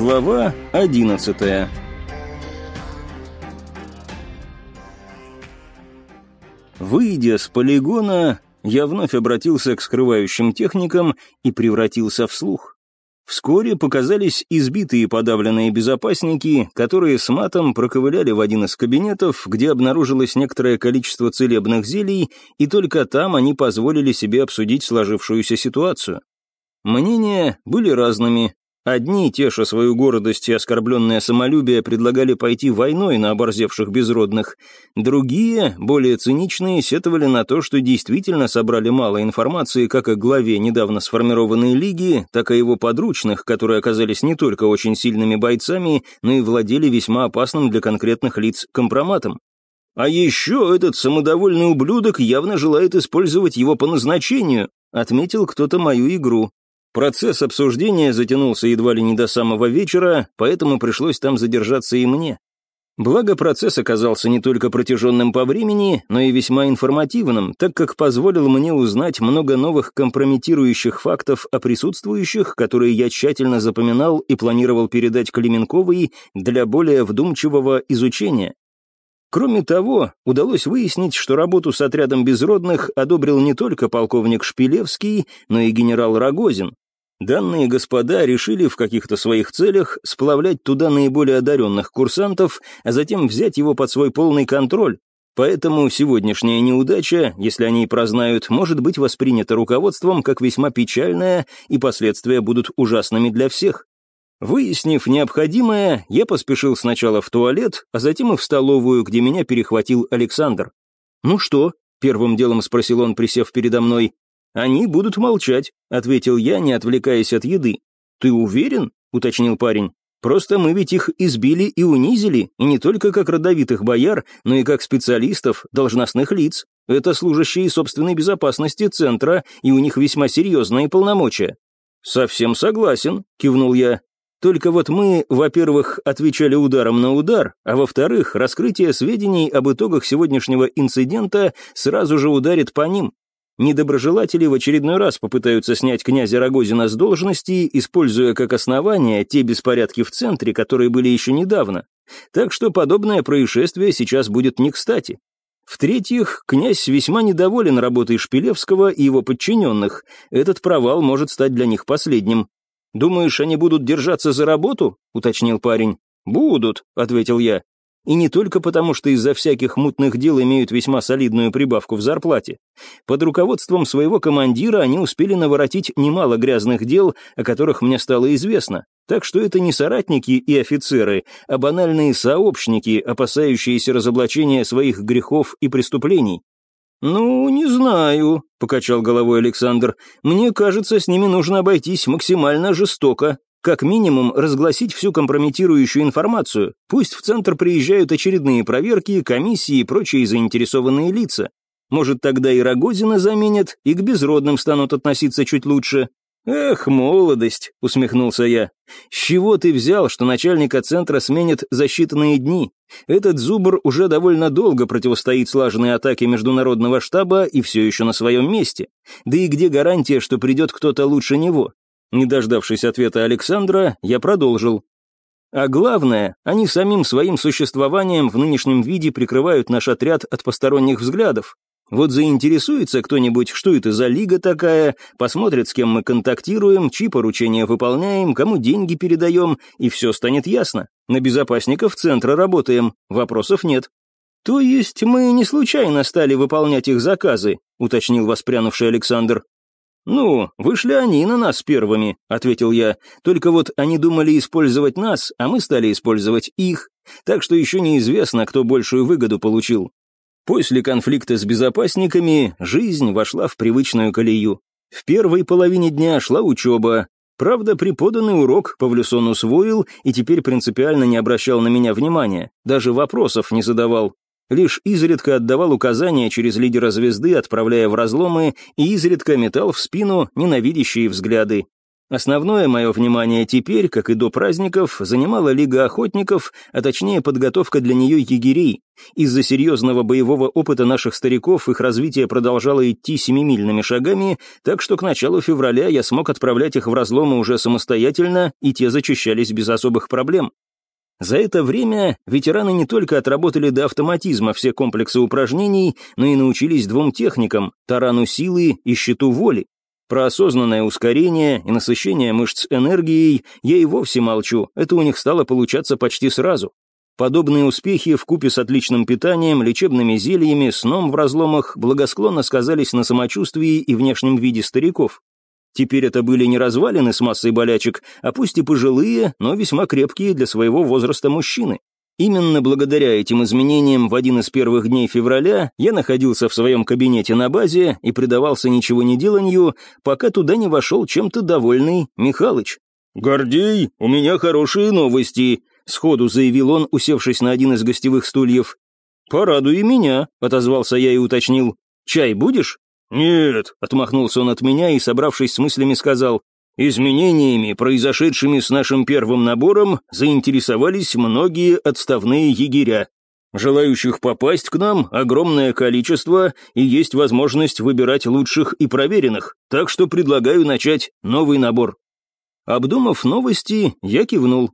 Глава одиннадцатая Выйдя с полигона, я вновь обратился к скрывающим техникам и превратился в слух. Вскоре показались избитые подавленные безопасники, которые с матом проковыляли в один из кабинетов, где обнаружилось некоторое количество целебных зелий, и только там они позволили себе обсудить сложившуюся ситуацию. Мнения были разными, Одни, теша свою гордость и оскорбленное самолюбие, предлагали пойти войной на оборзевших безродных. Другие, более циничные, сетовали на то, что действительно собрали мало информации как о главе недавно сформированной лиги, так и его подручных, которые оказались не только очень сильными бойцами, но и владели весьма опасным для конкретных лиц компроматом. А еще этот самодовольный ублюдок явно желает использовать его по назначению, отметил кто-то мою игру. Процесс обсуждения затянулся едва ли не до самого вечера, поэтому пришлось там задержаться и мне. Благо, процесс оказался не только протяженным по времени, но и весьма информативным, так как позволил мне узнать много новых компрометирующих фактов о присутствующих, которые я тщательно запоминал и планировал передать Клименковой для более вдумчивого изучения. Кроме того, удалось выяснить, что работу с отрядом безродных одобрил не только полковник Шпилевский, но и генерал Рогозин. Данные господа решили в каких-то своих целях сплавлять туда наиболее одаренных курсантов, а затем взять его под свой полный контроль. Поэтому сегодняшняя неудача, если они и прознают, может быть воспринята руководством как весьма печальная, и последствия будут ужасными для всех. Выяснив необходимое, я поспешил сначала в туалет, а затем и в столовую, где меня перехватил Александр. «Ну что?» — первым делом спросил он, присев передо мной. «Они будут молчать», — ответил я, не отвлекаясь от еды. «Ты уверен?» — уточнил парень. «Просто мы ведь их избили и унизили, и не только как родовитых бояр, но и как специалистов, должностных лиц. Это служащие собственной безопасности центра, и у них весьма серьезные полномочия». «Совсем согласен», — кивнул я. Только вот мы, во-первых, отвечали ударом на удар, а во-вторых, раскрытие сведений об итогах сегодняшнего инцидента сразу же ударит по ним. Недоброжелатели в очередной раз попытаются снять князя Рогозина с должности, используя как основание те беспорядки в центре, которые были еще недавно. Так что подобное происшествие сейчас будет не кстати. В-третьих, князь весьма недоволен работой Шпилевского и его подчиненных. Этот провал может стать для них последним. «Думаешь, они будут держаться за работу?» — уточнил парень. «Будут», — ответил я. И не только потому, что из-за всяких мутных дел имеют весьма солидную прибавку в зарплате. Под руководством своего командира они успели наворотить немало грязных дел, о которых мне стало известно. Так что это не соратники и офицеры, а банальные сообщники, опасающиеся разоблачения своих грехов и преступлений. «Ну, не знаю», — покачал головой Александр. «Мне кажется, с ними нужно обойтись максимально жестоко. Как минимум, разгласить всю компрометирующую информацию. Пусть в центр приезжают очередные проверки, комиссии и прочие заинтересованные лица. Может, тогда и Рогозина заменят, и к безродным станут относиться чуть лучше. «Эх, молодость!» — усмехнулся я. «С чего ты взял, что начальника центра сменят за считанные дни? Этот зубр уже довольно долго противостоит слаженной атаке международного штаба и все еще на своем месте. Да и где гарантия, что придет кто-то лучше него?» Не дождавшись ответа Александра, я продолжил. А главное, они самим своим существованием в нынешнем виде прикрывают наш отряд от посторонних взглядов. Вот заинтересуется кто-нибудь, что это за лига такая, посмотрит, с кем мы контактируем, чьи поручения выполняем, кому деньги передаем, и все станет ясно. На безопасников центра работаем, вопросов нет. «То есть мы не случайно стали выполнять их заказы», уточнил воспрянувший Александр. «Ну, вышли они на нас первыми», — ответил я. «Только вот они думали использовать нас, а мы стали использовать их. Так что еще неизвестно, кто большую выгоду получил. После конфликта с безопасниками жизнь вошла в привычную колею. В первой половине дня шла учеба. Правда, преподанный урок Павлюсон усвоил и теперь принципиально не обращал на меня внимания, даже вопросов не задавал. Лишь изредка отдавал указания через лидера звезды, отправляя в разломы, и изредка метал в спину ненавидящие взгляды. Основное мое внимание теперь, как и до праздников, занимала Лига охотников, а точнее подготовка для нее егерей. Из-за серьезного боевого опыта наших стариков их развитие продолжало идти семимильными шагами, так что к началу февраля я смог отправлять их в разломы уже самостоятельно, и те зачищались без особых проблем. За это время ветераны не только отработали до автоматизма все комплексы упражнений, но и научились двум техникам – тарану силы и щиту воли. Про осознанное ускорение и насыщение мышц энергией я и вовсе молчу, это у них стало получаться почти сразу. Подобные успехи в купе с отличным питанием, лечебными зельями, сном в разломах благосклонно сказались на самочувствии и внешнем виде стариков. Теперь это были не развалины с массой болячек, а пусть и пожилые, но весьма крепкие для своего возраста мужчины. Именно благодаря этим изменениям в один из первых дней февраля я находился в своем кабинете на базе и предавался ничего не деланию, пока туда не вошел чем-то довольный Михалыч. «Гордей, у меня хорошие новости», — сходу заявил он, усевшись на один из гостевых стульев. «Порадуй меня», — отозвался я и уточнил. «Чай будешь?» «Нет», — отмахнулся он от меня и, собравшись с мыслями, сказал, Изменениями, произошедшими с нашим первым набором, заинтересовались многие отставные егеря. Желающих попасть к нам огромное количество, и есть возможность выбирать лучших и проверенных, так что предлагаю начать новый набор. Обдумав новости, я кивнул.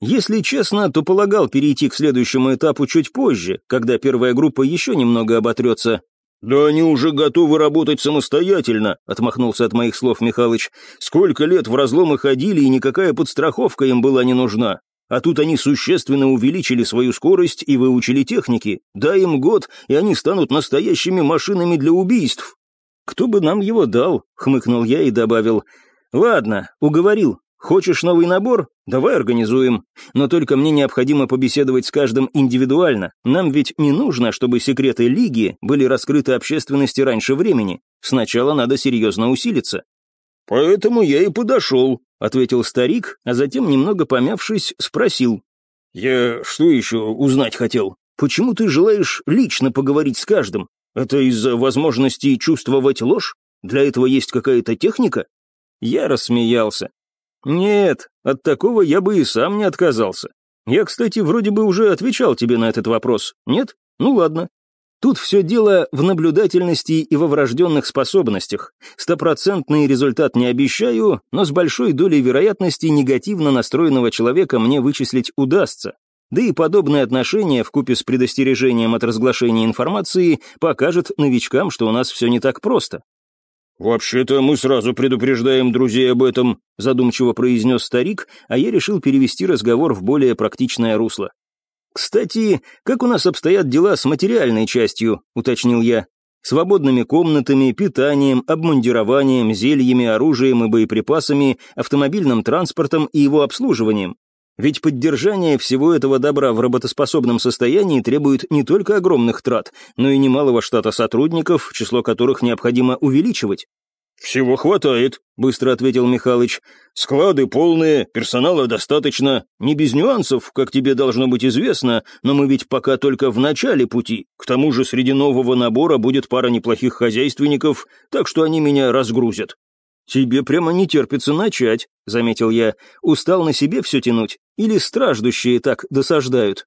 Если честно, то полагал перейти к следующему этапу чуть позже, когда первая группа еще немного оботрется, «Да они уже готовы работать самостоятельно», — отмахнулся от моих слов Михалыч. «Сколько лет в разломы ходили, и никакая подстраховка им была не нужна. А тут они существенно увеличили свою скорость и выучили техники. Дай им год, и они станут настоящими машинами для убийств». «Кто бы нам его дал?» — хмыкнул я и добавил. «Ладно, уговорил. Хочешь новый набор? Давай организуем. Но только мне необходимо побеседовать с каждым индивидуально. Нам ведь не нужно, чтобы секреты Лиги были раскрыты общественности раньше времени. Сначала надо серьезно усилиться». «Поэтому я и подошел», — ответил старик, а затем, немного помявшись, спросил. «Я что еще узнать хотел? Почему ты желаешь лично поговорить с каждым? Это из-за возможности чувствовать ложь? Для этого есть какая-то техника?» Я рассмеялся. «Нет, от такого я бы и сам не отказался. Я, кстати, вроде бы уже отвечал тебе на этот вопрос, нет? Ну ладно. Тут все дело в наблюдательности и во врожденных способностях. Стопроцентный результат не обещаю, но с большой долей вероятности негативно настроенного человека мне вычислить удастся. Да и подобное отношение вкупе с предостережением от разглашения информации покажет новичкам, что у нас все не так просто. «Вообще-то мы сразу предупреждаем друзей об этом», задумчиво произнес старик, а я решил перевести разговор в более практичное русло. «Кстати, как у нас обстоят дела с материальной частью?» — уточнил я. «Свободными комнатами, питанием, обмундированием, зельями, оружием и боеприпасами, автомобильным транспортом и его обслуживанием. Ведь поддержание всего этого добра в работоспособном состоянии требует не только огромных трат, но и немалого штата сотрудников, число которых необходимо увеличивать. «Всего хватает», — быстро ответил Михалыч. «Склады полные, персонала достаточно. Не без нюансов, как тебе должно быть известно, но мы ведь пока только в начале пути. К тому же среди нового набора будет пара неплохих хозяйственников, так что они меня разгрузят. «Тебе прямо не терпится начать», — заметил я. «Устал на себе все тянуть? Или страждущие так досаждают?»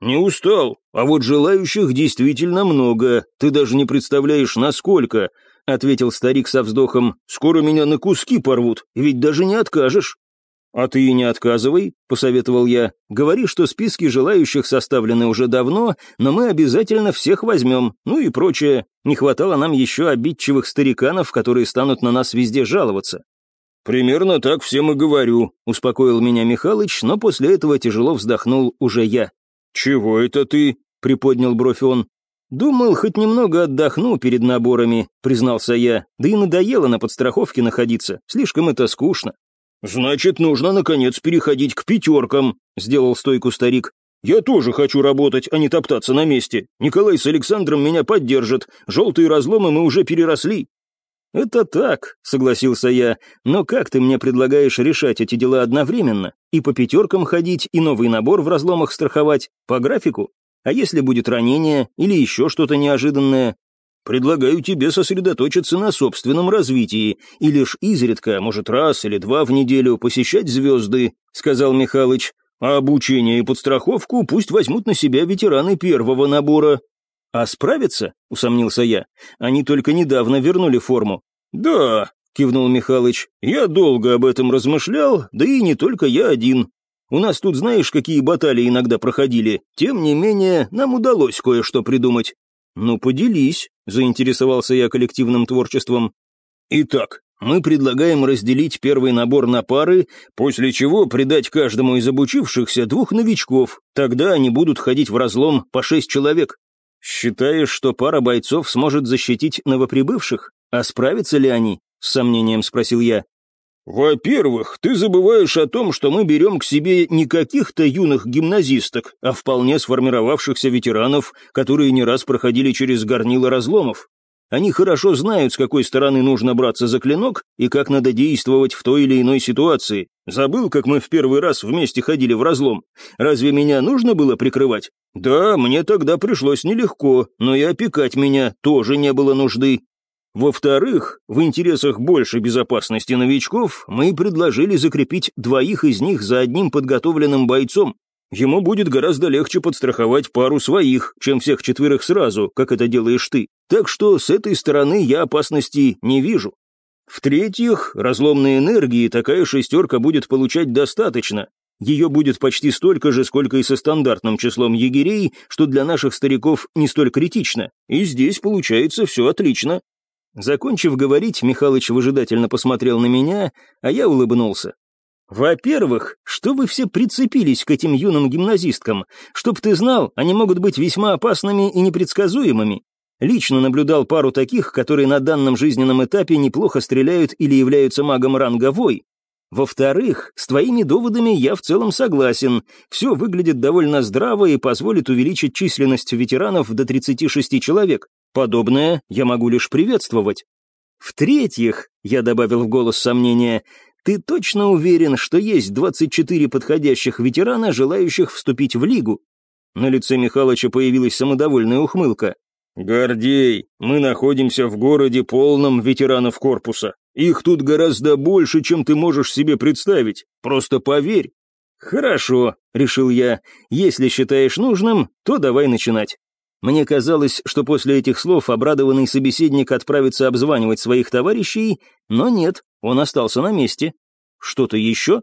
«Не устал, а вот желающих действительно много. Ты даже не представляешь, насколько», — ответил старик со вздохом. «Скоро меня на куски порвут, ведь даже не откажешь». «А ты не отказывай», — посоветовал я. «Говори, что списки желающих составлены уже давно, но мы обязательно всех возьмем, ну и прочее. Не хватало нам еще обидчивых стариканов, которые станут на нас везде жаловаться». «Примерно так всем и говорю», — успокоил меня Михалыч, но после этого тяжело вздохнул уже я. «Чего это ты?» — приподнял бровь он. «Думал, хоть немного отдохну перед наборами», — признался я, «да и надоело на подстраховке находиться, слишком это скучно». «Значит, нужно, наконец, переходить к пятеркам», — сделал стойку старик. «Я тоже хочу работать, а не топтаться на месте. Николай с Александром меня поддержат. Желтые разломы мы уже переросли». «Это так», — согласился я, «но как ты мне предлагаешь решать эти дела одновременно? И по пятеркам ходить, и новый набор в разломах страховать? По графику? А если будет ранение или еще что-то неожиданное?» Предлагаю тебе сосредоточиться на собственном развитии и лишь изредка, может раз или два в неделю посещать звезды», — сказал Михалыч. «А обучение и подстраховку пусть возьмут на себя ветераны первого набора». «А справятся?» — усомнился я. «Они только недавно вернули форму». «Да», — кивнул Михалыч, — «я долго об этом размышлял, да и не только я один. У нас тут знаешь, какие баталии иногда проходили. Тем не менее, нам удалось кое-что придумать». «Ну, поделись», — заинтересовался я коллективным творчеством. «Итак, мы предлагаем разделить первый набор на пары, после чего придать каждому из обучившихся двух новичков. Тогда они будут ходить в разлом по шесть человек. Считаешь, что пара бойцов сможет защитить новоприбывших? А справятся ли они?» — с сомнением спросил я. «Во-первых, ты забываешь о том, что мы берем к себе не каких-то юных гимназисток, а вполне сформировавшихся ветеранов, которые не раз проходили через горнило разломов. Они хорошо знают, с какой стороны нужно браться за клинок и как надо действовать в той или иной ситуации. Забыл, как мы в первый раз вместе ходили в разлом? Разве меня нужно было прикрывать? Да, мне тогда пришлось нелегко, но и опекать меня тоже не было нужды. Во-вторых, в интересах большей безопасности новичков мы предложили закрепить двоих из них за одним подготовленным бойцом. Ему будет гораздо легче подстраховать пару своих, чем всех четверых сразу, как это делаешь ты. Так что с этой стороны я опасности не вижу. В-третьих, разломной энергии такая шестерка будет получать достаточно. Ее будет почти столько же, сколько и со стандартным числом егерей, что для наших стариков не столь критично. И здесь получается все отлично. Закончив говорить, Михалыч выжидательно посмотрел на меня, а я улыбнулся. «Во-первых, что вы все прицепились к этим юным гимназисткам? Чтоб ты знал, они могут быть весьма опасными и непредсказуемыми. Лично наблюдал пару таких, которые на данном жизненном этапе неплохо стреляют или являются магом ранга вой. Во-вторых, с твоими доводами я в целом согласен. Все выглядит довольно здраво и позволит увеличить численность ветеранов до 36 человек. Подобное я могу лишь приветствовать. В-третьих, я добавил в голос сомнения, ты точно уверен, что есть 24 подходящих ветерана, желающих вступить в лигу? На лице Михалыча появилась самодовольная ухмылка. «Гордей, мы находимся в городе полном ветеранов корпуса. Их тут гораздо больше, чем ты можешь себе представить. Просто поверь». «Хорошо», — решил я. «Если считаешь нужным, то давай начинать». Мне казалось, что после этих слов обрадованный собеседник отправится обзванивать своих товарищей, но нет, он остался на месте. Что-то еще?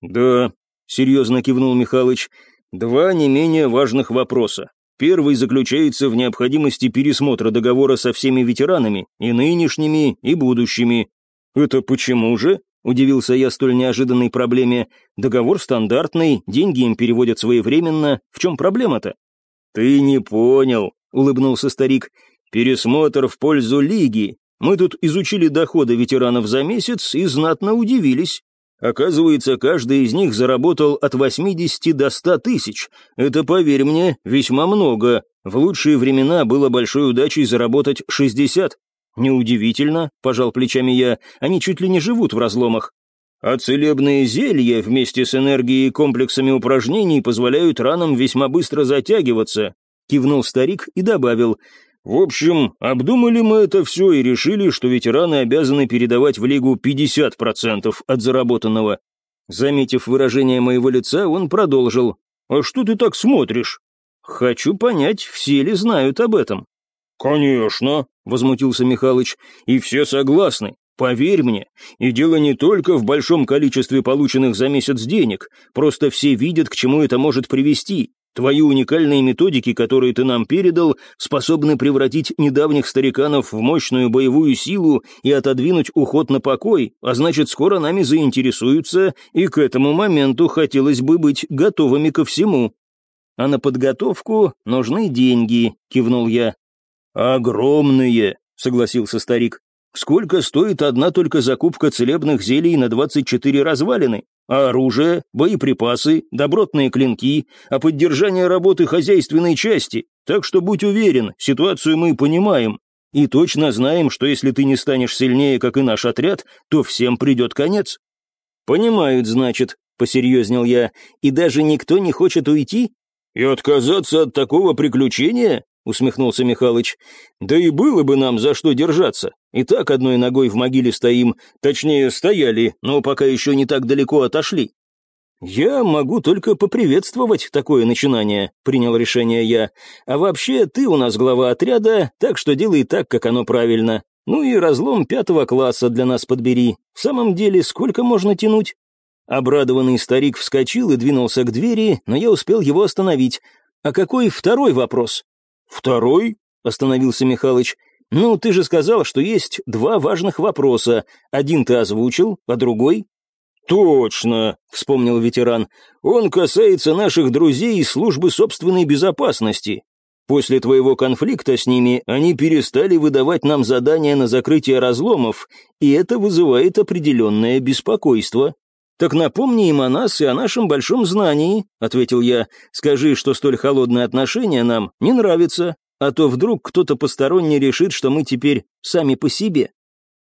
Да, серьезно кивнул Михалыч. Два не менее важных вопроса. Первый заключается в необходимости пересмотра договора со всеми ветеранами, и нынешними, и будущими. Это почему же? Удивился я столь неожиданной проблеме. Договор стандартный, деньги им переводят своевременно. В чем проблема-то? «Ты не понял», — улыбнулся старик. «Пересмотр в пользу Лиги. Мы тут изучили доходы ветеранов за месяц и знатно удивились. Оказывается, каждый из них заработал от 80 до 100 тысяч. Это, поверь мне, весьма много. В лучшие времена было большой удачей заработать 60. Неудивительно, пожал плечами я, они чуть ли не живут в разломах. А целебные зелья вместе с энергией и комплексами упражнений позволяют ранам весьма быстро затягиваться», — кивнул старик и добавил. «В общем, обдумали мы это все и решили, что ветераны обязаны передавать в Лигу 50% от заработанного». Заметив выражение моего лица, он продолжил. «А что ты так смотришь?» «Хочу понять, все ли знают об этом». «Конечно», — возмутился Михалыч, — «и все согласны. Поверь мне, и дело не только в большом количестве полученных за месяц денег, просто все видят, к чему это может привести. Твои уникальные методики, которые ты нам передал, способны превратить недавних стариканов в мощную боевую силу и отодвинуть уход на покой, а значит, скоро нами заинтересуются, и к этому моменту хотелось бы быть готовыми ко всему. А на подготовку нужны деньги, кивнул я. Огромные, согласился старик. Сколько стоит одна только закупка целебных зелий на 24 развалины? А оружие, боеприпасы, добротные клинки, а поддержание работы хозяйственной части? Так что будь уверен, ситуацию мы понимаем. И точно знаем, что если ты не станешь сильнее, как и наш отряд, то всем придет конец. Понимают, значит, посерьезнел я, и даже никто не хочет уйти? И отказаться от такого приключения? Усмехнулся Михалыч. «Да и было бы нам за что держаться. И так одной ногой в могиле стоим, точнее, стояли, но пока еще не так далеко отошли». «Я могу только поприветствовать такое начинание», — принял решение я. «А вообще, ты у нас глава отряда, так что делай так, как оно правильно. Ну и разлом пятого класса для нас подбери. В самом деле, сколько можно тянуть?» Обрадованный старик вскочил и двинулся к двери, но я успел его остановить. «А какой второй вопрос?» «Второй?» — остановился Михалыч. «Ну, ты же сказал, что есть два важных вопроса. Один ты озвучил, а другой «Точно», — вспомнил ветеран, — «он касается наших друзей из службы собственной безопасности. После твоего конфликта с ними они перестали выдавать нам задания на закрытие разломов, и это вызывает определенное беспокойство». «Так напомни им о нас и о нашем большом знании», — ответил я. «Скажи, что столь холодное отношение нам не нравится, а то вдруг кто-то посторонний решит, что мы теперь сами по себе».